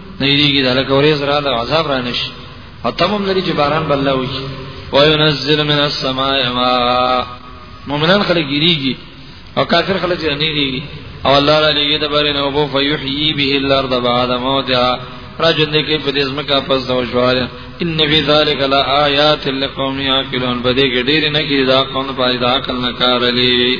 نه یریږي دا لکه ورې زرا د عذاب را نشي او تمام لري چې باران بل وي وينزل من السماء ماء مؤمنان خلک یریږي او کافر خلک نه یریږي او الله را لګي د بارې نه وبو فیحیی به الارض بعد موتها را ژوند کې په دې ځمکه پس د وشواله ان فی ذلک لآیات لقوم یعقلون بده کې ډېر نه کې دا قوم په دا عقل نه کار لري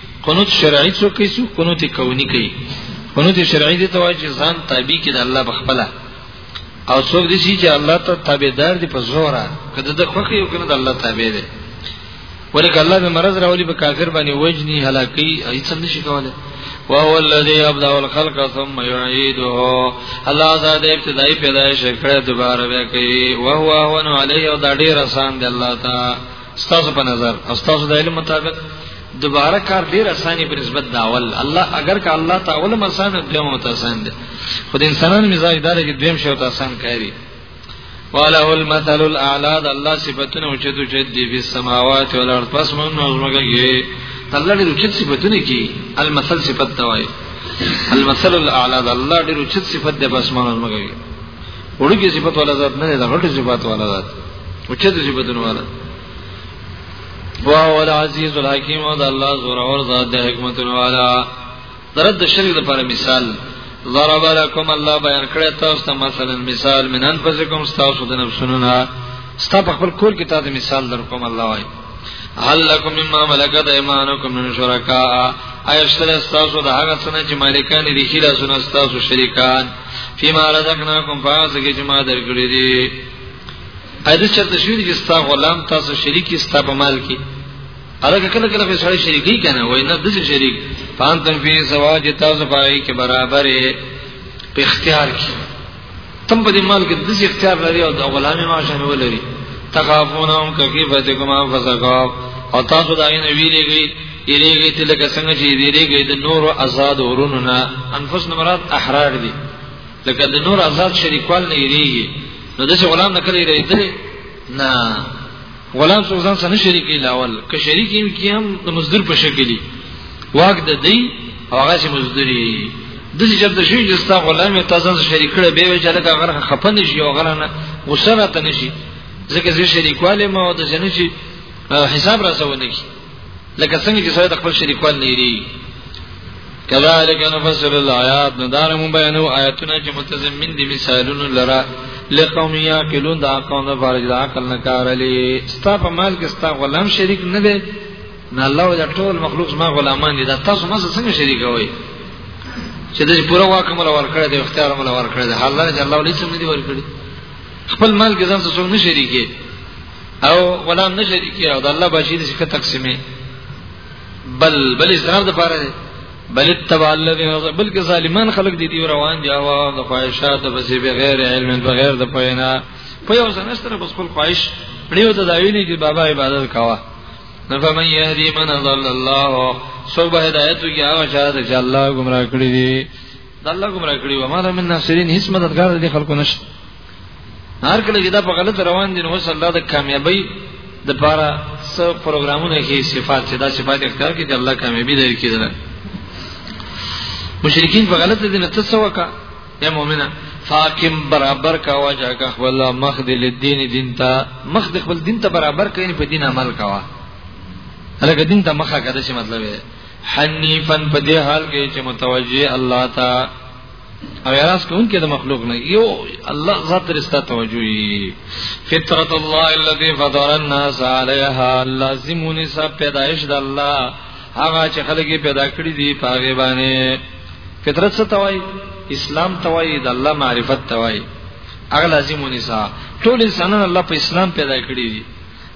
قنوت شرعي څوک کوي څوک قنوت کونی کوي قنوت شرعي دي توای چې ځان تابع کې د الله بخپله او څوک دي چې الله ته تابعدار دي په زور کده د خوخي او کنه د الله تابع دي ولکه الله به مرض راولي په کافر باندې وجني هلاکي هیڅ نشي کوله وهو الذي يبدا الخلق ثم يعيده الله ذات ابتدایي پیدایش کړه دوباره وکي وهو هو عليه او دا ډیر آسان دی الله تعالی ستاسو په نظر او ستاسو د علم مطابق دوباره کار ډیر اساني په نسبت دا اول الله اگر که الله تعالی هم آسان دی هم آسان دی خو د انسانانو مزاج دار کې دویم شی آسان کاری وله المثل الاعلى د الله صفاتونه او چتو چت دی په سماوات او الارض پس مون نو زمګه کې الله دې چت صفاتونه کې المثل صفات توای المثل الاعلى د الله دې چت صفات دی پس مون زمګه کې وړوکی صفت والا ذات نه ده غټ صفت والا ذات او چې صفاتونه والا واه ول عزیز الحکیم او د الله زور اور ذات د حکمت والا درد شرک د پر مثال ضرب لكم الله بیان کړی تاسو ته مثلا مثال من انفسکم تاسو د نفسونو نه ستاسو خپل کول کې تاسو مثال در کوم الله وايي هل لکم مما ملکت ایمانکم من شرکاء ایشتر استاسو د هغه څنګه چې مالکان دي خیره سن استاسو شریکان فيما رزقناکم فاسکه چې ما درکړي دي اېدې چې تشویر کې ستا غلام تاسو شریک ستا په مال کې الګ کله کله په سړی شریکي کنه وای نه د شریک پانتم فی سوا چې تاسو پای کې برابرې په اختیار کې تم په دې مال کې د اختیار لري او د غلامي ما شامل لري تخافونهم کفي فتکما فسقاف او تاسو دا نه ویریږي یریږي چې لکه څنګه چې یریږي د نور او آزاد ورونو نه انفس مراد احرار دي لکه د نور آزاد شریکوال نه یریږي نو د غلام نه کړی لري نه غلام څوک ځان سره شریک لاول که شریک یې کی هم د مزدور په شکل دی واګ د دی او هغه چې مزدوري د دې چرته شي چې ستا غلام یې تاسو سره شریک کړي به وی چې لکه هغه خپنه شي او غره نه غوسه راته نشي ځکه زه شریکواله ما او د جنې حساب راځونه کی لکه څنګه چې سره د خپل شریکوال لري کذالک نفصل الایات ندار مون بیانو آیاتونه چې متضمن دي مثالونه لرا لقوم یاقلون دا قوم د فارج د عقل نه کار لري ستا په مال کې ستا غلام شریک نه دی نه الله دا ټول مخلوق ما غلامان دي دا تاسو ما څنګه شریک وای چې د پوره واک مل ورکړی دی اختیار مل ورکړی دی حالانه چې الله ولې څه نه دی ورکړی خپل مال کې ځان څه څنګه شریکې او غلام نه شریکي او د الله بچی دي څخه تقسیمې بل بل اسلام د پاره دي بل اتبع الذين بلکې ظالمان خلق دي دي روان دي او د خواهشات په سی بغیر علم بغیر د پوینا په یو ځنه سره بس خپل خواهش پړیو ته دا ویلي چې بابا عبادت کاوه فمن يهدي من ضل الله سو به هدایت کی هغه چا چې الله گمراه کړی دي د الله ګمرا کړی و ما له من ناصرین هیڅ مددگار دې خلکو نشته هر کله چې دا په غلط روان دي نو صلی الله د کامیابی د پاره سو پروګرامونه کې صفات چې دا صفات اختیار کړي چې الله کامیابی لري کېدل مشرکین په غلط دي نه تسوکا یا مؤمنه فاکم برابر کا واجا کا خپل مخ دې لدین دین ته مخ دې خپل دین ته برابر کړي په دین عمل کاوه هغه دین ته مخه کده چې مطلب حنیفا په دې حال کې چې متوجه الله تا او یاس کوم کې د مخلوق نه یو الله ذات رستا توجهي فطرت الله الذي فطر الناس عليها لازم نسب پیدائش د الله هغه چې خلک پیدا کړی دي پاګې باندې فطرت څه توای اسلام توای د الله معرفت توای هغه لازم نسب ټول انسانان الله په اسلام پیدا کړی دي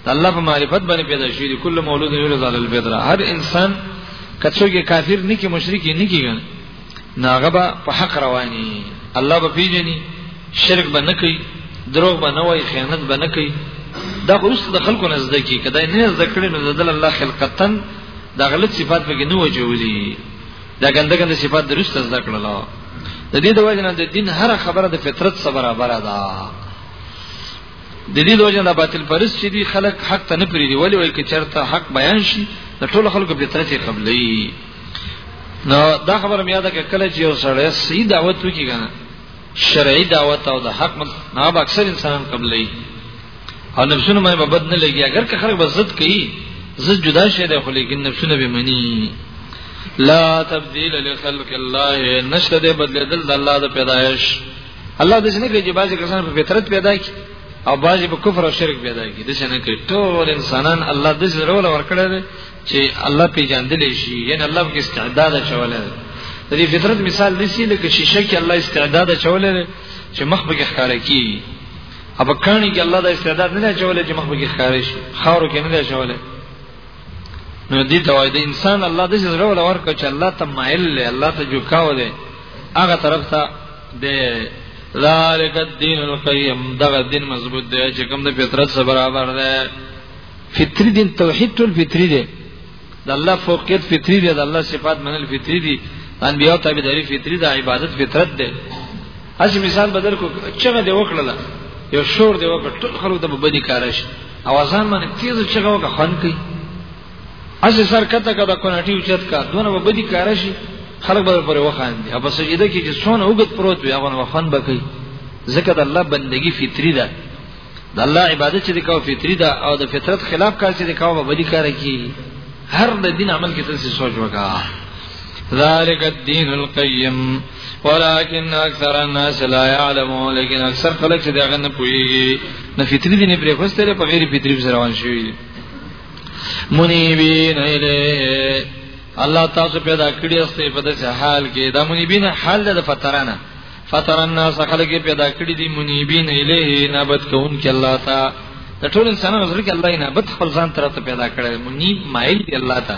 د الله په معرفت باندې پیدا شوی دی کله مولود یولد علی الفطره هر انسان کڅوګه کافر نه کی مشرک نه کیږي ناغه به په حق رواني الله به پیژني شرک به نه کوي دروغ به نه وای خیانت به نه کوي دا خو اوس د خلکو نه زده کی کدا نه زده کړي نو د الله خلقتن دا غلط صفات به نه وجولي دا ګنده ګنده صفات درست زده کړل د دې د وجه نه د دین هر خبره د فطرت سره برابر ده د دې دوجه د باطل پرس چې دي خلک حق ته نه پریدي ولی وای کې چرته حق بیان شي د ټولو خلکو په ترته قبلې نو دا خبره مې یاده کې کله چې یو سړی صحیح دعوت وکړي کنه شرعي دعوت او د حق مت نه اکثر انسان قبلې او نفسونه مې مبد نه لګي اگر که خلک بس ضد کوي ضد جدا شي ده خو لیکن نفسونه به مني لا تبديل لخلق الله نشته بدل د الله د پیدایش الله د څنګه کوي چې بعضی کسان په فطرت پیدا کی او بعضی په کفر او شرک پیدا کی د څنګه کوي ټول انسانان الله د زړه ول ورکړی دی چې الله پیژندل شي یعنی الله کې استعداد چولې دی د دې فطرت مثال لسی لکه شیشه کې الله استعداد چولې دی چې مخ به ښکار کی ابکانی کې الله د استعداد نه چولې چې مخ به ښکار شي خاور کې نه چولې نو دې توای د انسان الله د زړه ولا ورکو چې الله ته مایل له الله ته جوکاو دی هغه طرف ته د ذالک الدین القیم دغه دین مضبوط دی چې کوم د فطرت سره برابر دی فطری دین توحید ټول فطری دی د الله فوقیت فطری دی د الله صفات منل فطری دی انبیاء تابعداري فطری ده عبادت فطرت ده اسی مثال بدل کو چغه دی وکړه یو شور دی وکړه ټول خلک ته به بدی کارش اوازان باندې تیز چغه وکړه خون کوي اسی سر کته کده کوناټي اوچت کا دونه به بدی کار شي خلک به پر وخاندي او سجده کې چې سونه وګت پروت وي هغه وخان بکې ځکه د الله بندگی فطری ده د الله عبادت چې د کو فطری ده او د فطرت خلاف کار چې د کو به بدی کار کوي هر د دین عمل کې تاسو سوچ وکړه ذالک الدین القیم ولكن اکثر الناس لا يعلمون لیکن اکثر خلک چې داغه نه پوهیږي نه فطری دي نه پرې خوستره په غیر فطری سره روان شي منیبین الیه الله تاسو پیدا کړی استه په داسې حال کې دا منیبین حال د فترانه فتر الناس خلق پیدا کړی دي منیبین الیه نابت کون کې الله تا د ټول انسانانو سره کې الله نه بد خپل ځان تر ته پیدا کړی منیب مایل دی الله تا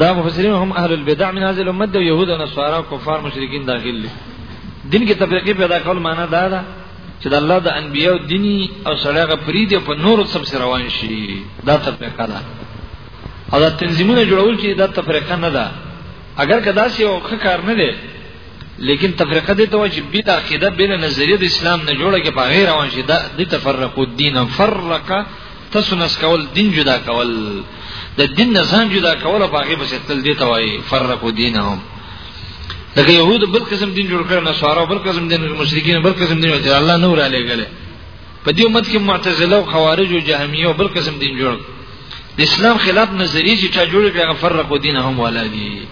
دا مفسرین هم اهل البدع من هذه الامه او يهود او نصارا کفار مشرکین داخل دي دین کې تفریقی پیدا کول معنا دا ده چې د الله د انبیو دینی او سړیغه فرید په نور سب سره روان شي دا تفریقه ده او دا تنظیمونه جوړول چې دا تفریقه نه ده اگر کدا سی او کار نه دی لیکن تفریقه دي ته چې بي د عقیده بل نظریه د اسلام نه جوړه کې په غیر روان شي دا د تفرق الدین فرق تاسو نس کول دین جدا کول د دین نه ځان جدا کول په هغه بس تل دی ته وای فرقو دینهم دغه يهود بل قسم دین جوړ کړ نه سوارو بل قسم دین مشرکین بل قسم دین چې الله نور علی غله په دې امت کې معتزله او خوارج او جهمیه او بل قسم دین جوړ د اسلام خلاف نظریه چې چا جوړ کړ فرقو دینهم ولا دی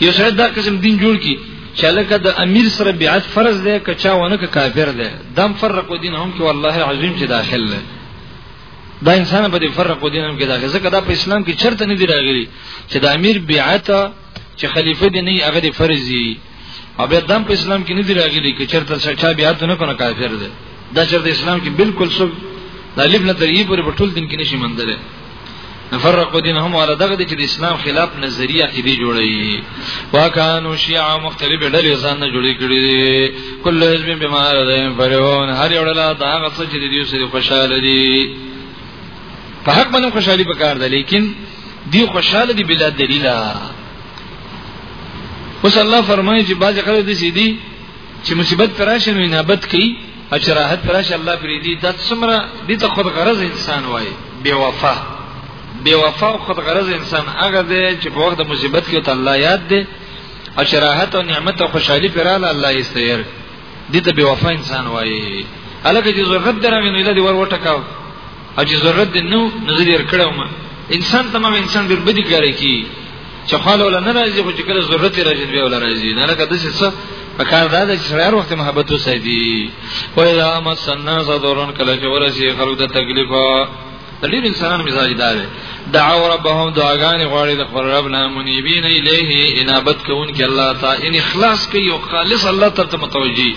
یو سره دا قسم دین جوړ کی چې لکه د امیر سره بیعت فرض دی که چا ونه که کافر دی دم فرقو دینهم کې والله عظیم چې داخل دی دا انسان په دې فرق و دینم کې دا ځکه دا په اسلام کې چرته نه دی راغلی چې د امیر بیعت چې خلیفہ دی نه هغه دی فرضي او بیا دم په اسلام کې نه دی راغلی چې چرته چا بیعت نه کنه کافر دی دا چرته اسلام کې بالکل څه د الف نه تر یې پورې په ټول دین کې نشي مندل نفرق دین هم ولا دغه چې د اسلام خلاف نظریه کې دی جوړي واکانو شیعه مختلف ډلې ځان نه جوړې کړې دي کله حزب بیمار دی فرعون هر یو ډله دا هغه څه چې دی سره خوشاله دي په حق باندې خوشحالي پکار ده لیکن دی خوشاله دي بلا دلیل اوس الله فرمایي چې باز خلک دي سي دي چې مصیبت پراشه نو انابت کوي او چې راحت پراشه الله پرې دي دا څومره دي ته خود غرض انسان وای بے وفا بے وفا او خود غرض انسان هغه دی چې په وخت د مصیبت کې ته الله یاد دی او چې راحت او نعمت او خوشحالي پراله الله یې سیر دي ته بے وفا انسان وای الکه چې ضرورت درغې نو دې ور وټکاو او چې ضرورت دې نو نظر یې کړو ما انسان تمام انسان ډېر بدی کوي کی چې خاله ولا نه راځي خو چې کله ضرورت راځي بیا ولا راځي نه لکه د څه په کار دا چې سړی هر وخت محبت وساتي او اذا مسنا صدرن کله چې ورسي خلق د تکلیف دلیل انسانان مزاج دا دی دعوا ربهم دعاګانې غواړي د خپل رب نه منیبین الیه انابت کوونکې الله تعالی ان اخلاص کوي او خالص الله تعالی ته متوجي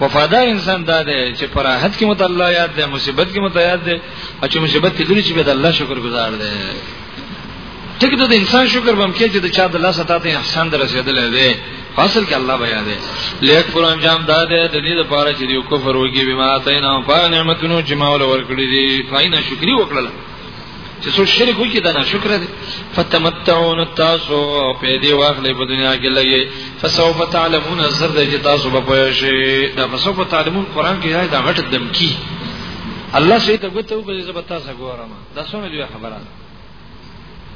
وفادار انسان دا دی چې پر راحت کې مت الله یاد دی مصیبت کې مت یاد دی او چې مصیبت کې لري چې به د الله شکر گزار دی ټیک د انسان شکر بم کې چې د چا د الله ستا ته احسان در رسیدلې دی فاصل کې الله بیا دی لیک پر انجام دا دی د دې لپاره چې یو کفر وږي بما تینا په نعمتونو جماول ورکړي دي فاینه شکرې وکړل چې څو شرک وکړي دا ناشکر دي فتمتعون تاسو په دې واخلې په دنیا کې لګي فسوف تعلمون زر دې چې تاسو به پوه شئ دا فسوف تعلمون قران کې راځي دا غټ دمکی الله سي ته ګوتو په دې زبتا سره ګورم دا څونه دی خبره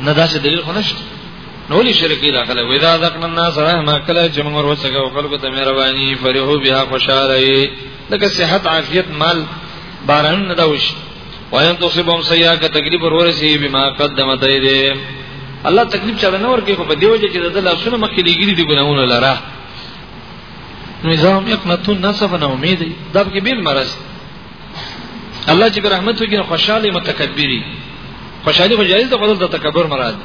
نه دا څه دلیل خو نشته نو لې شرکی راغله وې دا ذکر الناس رحمه کله چې موږ ورسګو خلکو ته مهرباني فرحو بها خوشاله دغه صحت عافیت مال باران نه دا وش وایان تصيبهم سیئه ک تکلیف ورورسي بما قدمت ایدهم الله تکلیف چا نه ورکه په دیو چې د لاسونو مخې لګیری دی ګناونه لره نظام یقنتون نصف نه امید دا به بیل مرز الله چې رحمت وکړي خوشاله متکبري خوشالي خو جایز ده خو د تکبر مراد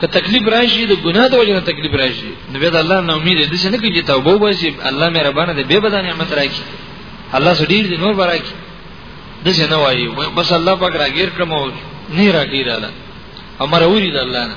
که تکلیف راشي د ګناه د وجه نه تکلیف راشي نو به د الله نه امید دي چې نه کوي توبه وباسي الله مې ربانه دې به بدن نعمت راکړي الله سړي دې نور برکې د څه نه وایي بس الله پاک راګیر کړم او نه راګیراله امر اوري د الله نه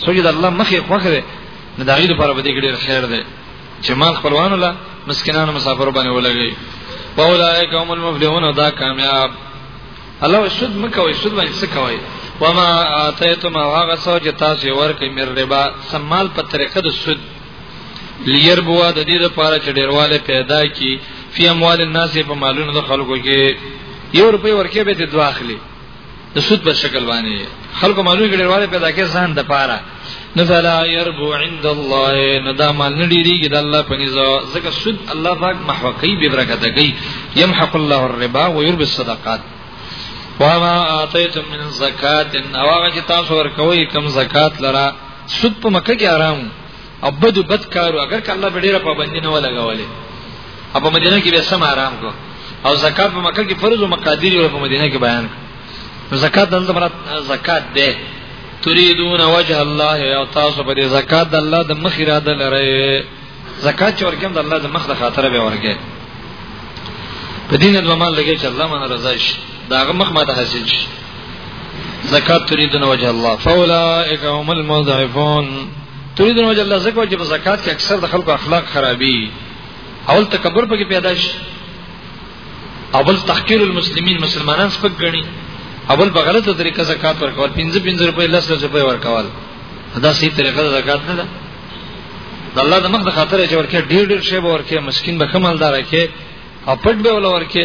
څوک چې د الله مخې خوښ دی نو د هغې لپاره به دې کې ډېر خیر دی چې مال خپلوانو له مسکینانو مسافرو باندې ولګوي واولئک هم المفلحون دا کامیاب الله سود مکوي سود باندې څه کوي وما اتیتم هغه څو چې تاسو ورکې مر ربا سمال په طریقه د سود لیربوا د دې لپاره چې ډیرواله پیدا کی فی اموال الناس په مالونو د خلکو کې یو روپۍ ورکې به د دواخلي د سود په شکل باندې خلکو مالونه ګډواله پیدا کې ځان د پاره نو فلا يربو عند الله نو دا مال نه ډیریږي د الله په نيزه ځکه سود الله پاک محو کوي به برکت کوي يمحق الله الربا ويربي الصدقات وما اتيتم من زکات او هغه چې تاسو ورکوي کم زکات لرا سود په مکه کې آرام او بد بد کارو اگر که الله ډیره پابندی نه ولګولې په مدینه کې به سم آرام کو او زکات په مکه کې فرض او مقادیر او په مدینه کې بیان کو زکات دلته مراد زکات ده تريدون وجه الله او تاسو په زکات د الله د مخ اراده لرئ زکات چې ورکم د الله د مخ د خاطر به ورګي په دین د مال لګي چې الله مونږ رضا شي داغه مخ ماته حاصل شي زکات تريدون وجه الله فاولائک هم المضعفون تريدون وجه الله زکه چې په زکات کې اکثر د خلکو اخلاق خرابي اول تکبر پکې پیدا شي اول تحقیر المسلمین مسلمانان سپک غني اول په غلطه طریقه زکات ورکول 15 15 روپۍ 10 روپۍ ورکول دا صحیح طریقه د زکات نه ده د الله د مخ د خاطر چې ورکه ډیر ډیر شی به ورکه مسكين به کمالدار کې او پټ به ول ورکه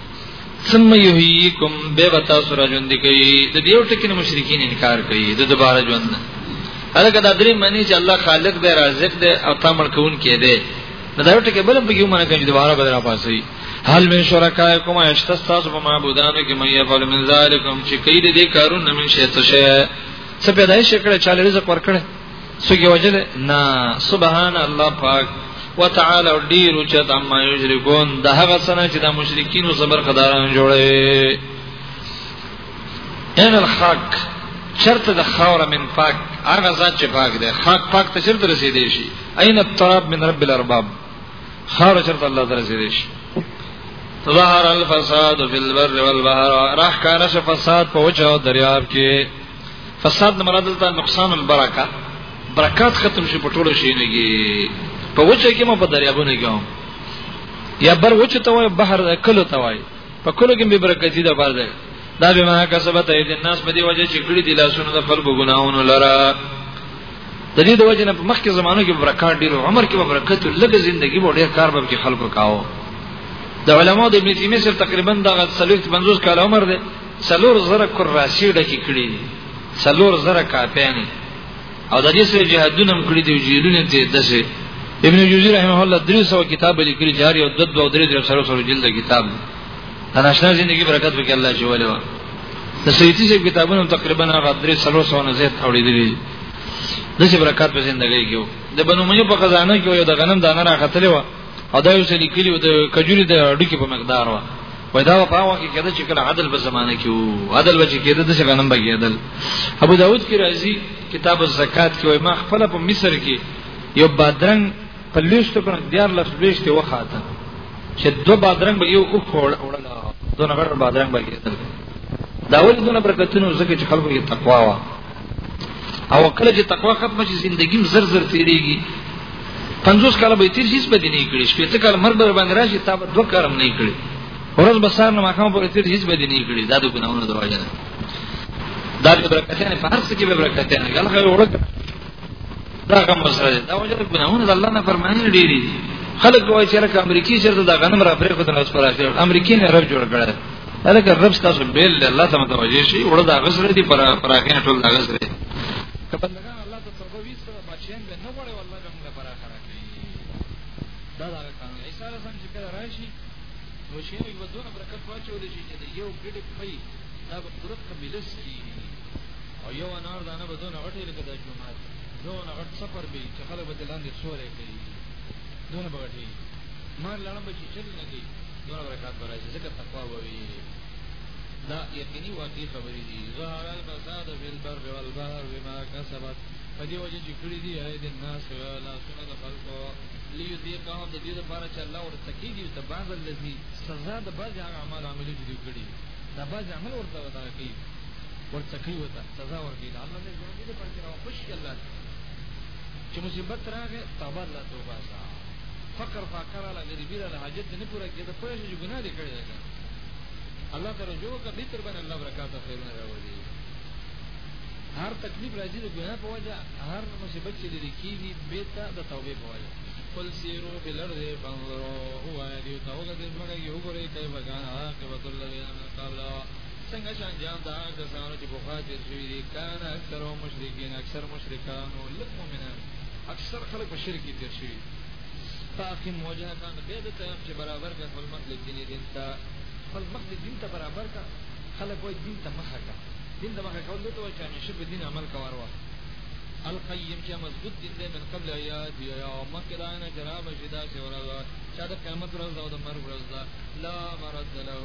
ثم یحییکم به وتا سر ژوند کوي د دې یو ټکی نه مشرکین انکار کوي د دوباره ژوند نه هغه دا درې معنی چې الله خالق دی رازق دی او تامل کون کې دی نو دا یو ټکی بل په یو معنی کوي دوباره بدل راپاسي حال من شرکایکم اشتستاس په معبودانو کې مې یفعل من ذالکم چې کوي دې کارونه من شي څه شي څه پیدایش کړي چاله رزق ورکړي څوک یې وجل نه سبحان الله پاک وتعالى ډیر چت اما یشرکون د هغه سره چې د مشرکین او زبر خداران جوړي ان الحق چرته د خاور من پاک هغه ذات چې پاک دی خاک پاک ته چرته رسیدې شي اين التراب من رب الارباب خاور چرته الله ته رسیدې شي ظهر الفساد في البر والبحر راح کار فساد په وجه او دریاب کې فساد مراد دلته نقصان البرکه برکات ختم شي په ټولو شي نه کې په وچه کې ما په دریابونه کې یا بر وچه ته وای بحر کلو ته وای په کلو کې به برکتی ده بار ده دا به ما کسبت اید الناس په دې وجه چې کړي دي لاسونه د خلکو ګناونو لره د دې د وجه نه په مخکې زمانو کې برکات ډیر عمر کې به برکت لږه ژوندۍ به ډیر کار به کې خلکو کاوه د علماو د ابن تیمیه سره تقریبا د 350 کال عمر دی څلور زره کراسي ډکې کړې دي څلور زره کاپیان او د دې سره جهادونه هم کړې دي جیلونه ته دسه ابن جوزی رحمه الله 300 کتاب لیکلي جاری او د دوه درې درې سره سره جلد کتاب اناشنا زندگی برکت وکړي الله جل وعلا د سیتی سه کتابونو تقریبا هغه درې سره سره نه زیات اوریدلې د څه برکت په زندګۍ کې د بنو مې په خزانه کې یو د غنم دانه راخته و او دا یو څه لیکلي و د کجوري د ډکی په مقدار و پیدا په هغه کې کېده چې کله عدل په زمانه کې وو عدل به چې کېده د څنګه نن به کېدل ابو داود کې راځي کتاب الزکات کې وای ما خپل په مصر کې یو بادرنګ په لیست پر دیار لس لیست وخاته چې دو بادرنګ به یو او خوړل دو نمبر بادرنګ به کېدل دا ولې دونه برکتونه زکه چې خلکو کې تقوا وا او کله چې تقوا ختم شي ژوندۍ زر زر تیریږي 50 کاله به تیر هیڅ بدی نه کړی شپې ته کاله مرګ به باندې راشي تا به دوه کارم نه کړی ورځ به سار نه مخامه پورې تیر هیڅ بدی نه کړی دا د ګناونو دروازه ده دا د برکتانه په هر څه کې به برکتانه غلغه وړک دا کوم سره دا وجه د ګناونو د الله نه فرمانی ډیری دي خلک وایي چې لکه امریکای چیرته دا غنم را پرې خدای اوس پر اخر امریکای نه رب جوړ کړل هلکه رب تاسو بیل الله ته متوجه شي وړه دا غسر دي پر پر اخر ټول دا غسر دي سره بچیان به نه غواړي والله به موږ لپاره خره کوي دا دا کار دی ایسا سم چې کله راشي نو چې یو دوه برکت واچول شي چې یو ګډه کوي دا به پوره قبیله سي او یو انار دانه به دونه غټي لکه د جمعات دونه غټ سفر به چې خلک به لاندې سورې کوي دونه بغټي مار لړم به چې چل نه کوي دونه برکات به راځي ځکه تقوا ووي دا یقیني واقعي خبرې دي ظهر الفساد فی البر والبحر بما کسبت په دې وجه چې کړی دی هغه د ناس لا سونه د خلکو لیو دې قام د دې لپاره چې الله ور تکي دی ته باز الذي سزا د باز هغه عمل عملي دي کړی دا باز عمل ورته ودا کوي ور تکي وتا سزا ور کوي الله دې ژوند دې پر کې راو خوش الله چې مصیبت راغې توبه الله توبه سا فقر فقر لا غریبی لا حاجت نه پوره کېده په شي ګناه دې کړی الله ته رجوع کړه دې تر باندې الله برکات خیر نه راوړي هر تکلیف راځي د ګناه په وجه هر مصیبت چې لري کیږي به ته د توبې په وجه قل سیرو بالارض فانظروا هو یدی توګه دې مګر یو ګورې کوي وګان عاقبت الذین من قبل څنګه چې انجام دا کسانو چې بوخا تیر شوي دي کان اکثر مشرکین اکثر مشرکان او لک مؤمنان اکثر خلک په شرک تیر شوي تاقیم وجهه کان به د تیام چې برابر کړ خپل مخ دې دین ته خپل مخ دې دین ته برابر کړ خلک وایي دین ته مخه کړ دین د مخه کول ته وایي چې همیشه په دین عمل کول وه القیم چې مضبوط دین دی من قبل ایات یا مکه دا نه جناب چې دا چې ورځه چې د قیامت ورځ او د مرګ ورځ ده لا مرد له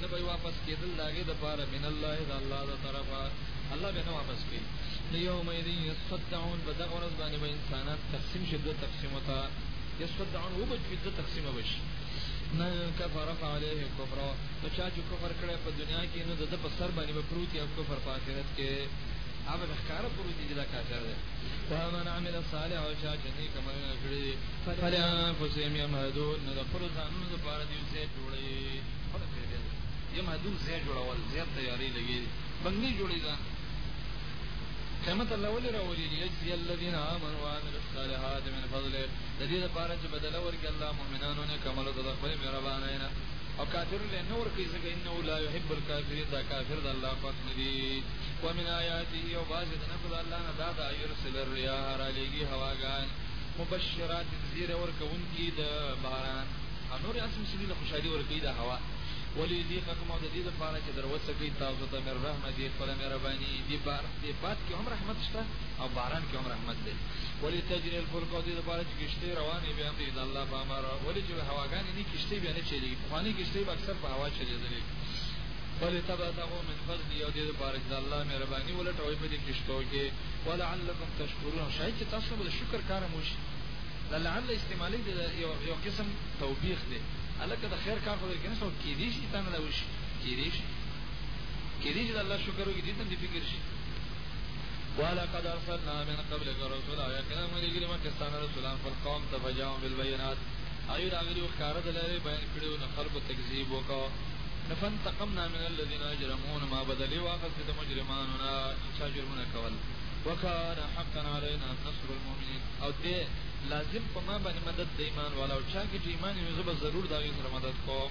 نه به واپس کېدل لاګې د پاره من الله د الله د طرفه الله به نه واپس کوي نو یوم یذین یصدعون بدغ ورځ باندې به انسانان تقسیم شي دوه تقسیم وتا یصدعون وبچ په دوه تقسیم بشي من کفر فعليه الكفر نو چا چې کفر کړی په دنیا کې نو د ده په سر باندې به پروت یا کفر په آخرت کې هغه د ښکاره پروت دي چې دا کافر دی ومن عمل صالح او چا چې نیک عملونه کړي دي فلانفسهم یمهدون نو د خپلو ځانونو دپاره دوی ځای جوړوي خپله پرېږدی یمهدون ځای جوړول زیات تیارۍ لګېږي بنګلې جوړوي ځان قیمت الله ولې راولي لیجزي الذین آمنوا وعملوا الصالحات من فضله د دې لپاره چې بدله ورکړي الله مؤمنانو نیک عملو ته د خپلې مهربانۍ نه او کافر له نور کې ځکه انه لا يحب الكافرين دا کافر د الله پاک ندي ومن آیاته او باز د نفل الله نه دا دا يرسل الرياح را لګي هواګان مبشرات زیر ور کون کی د باران انور اسم سړي له خوشالي ور کوي د هوا ولې دې قسم او د دې لپاره چې دروازه کوي تاسو ته مې رحمت دې خپل مهرباني دې بار دې پات کې هم رحمت شته او باران کې هم رحمت دی ولې تجري الفلک دې لپاره چې کشته روانې به امر د الله په امر ولې چې هواګانې دې کشته بیا نه چلیږي پخواني کشته به اکثر په هوا چلیدلې بل تبتغوا من فضل یو دې بارک د الله مهرباني ولټوي په دې کشتو کې ولعلکم تشکرون شاید چې تاسو به شکر کار مو شي د لعل استعمالي د یو یو قسم توبیخ دی الکه د خیر کار خو درکې نه سو کې دې شي تنه دا وشي کې دې شي کې دې چې الله شکر وکړي دې ته دې فکر شي ولقد ارسلنا من قبلك رسلا يقينا من يجري ما كان رسلا فالقوم تفجعوا بالبينات هغه راغلی او ښکارا د لارې بیان کړو نو خلکو تکذیب وکړ نفن تقمنا من الذين اجرمون ما بدلی واخذ د مجرمانو نه چې جرمونه کول وکړه حقا علينا نصر المؤمنين او دې لازم په ما باندې مدد د ایمان والا او چا کې چې ایمان یې زبر ضرور دا یې سره مدد کوم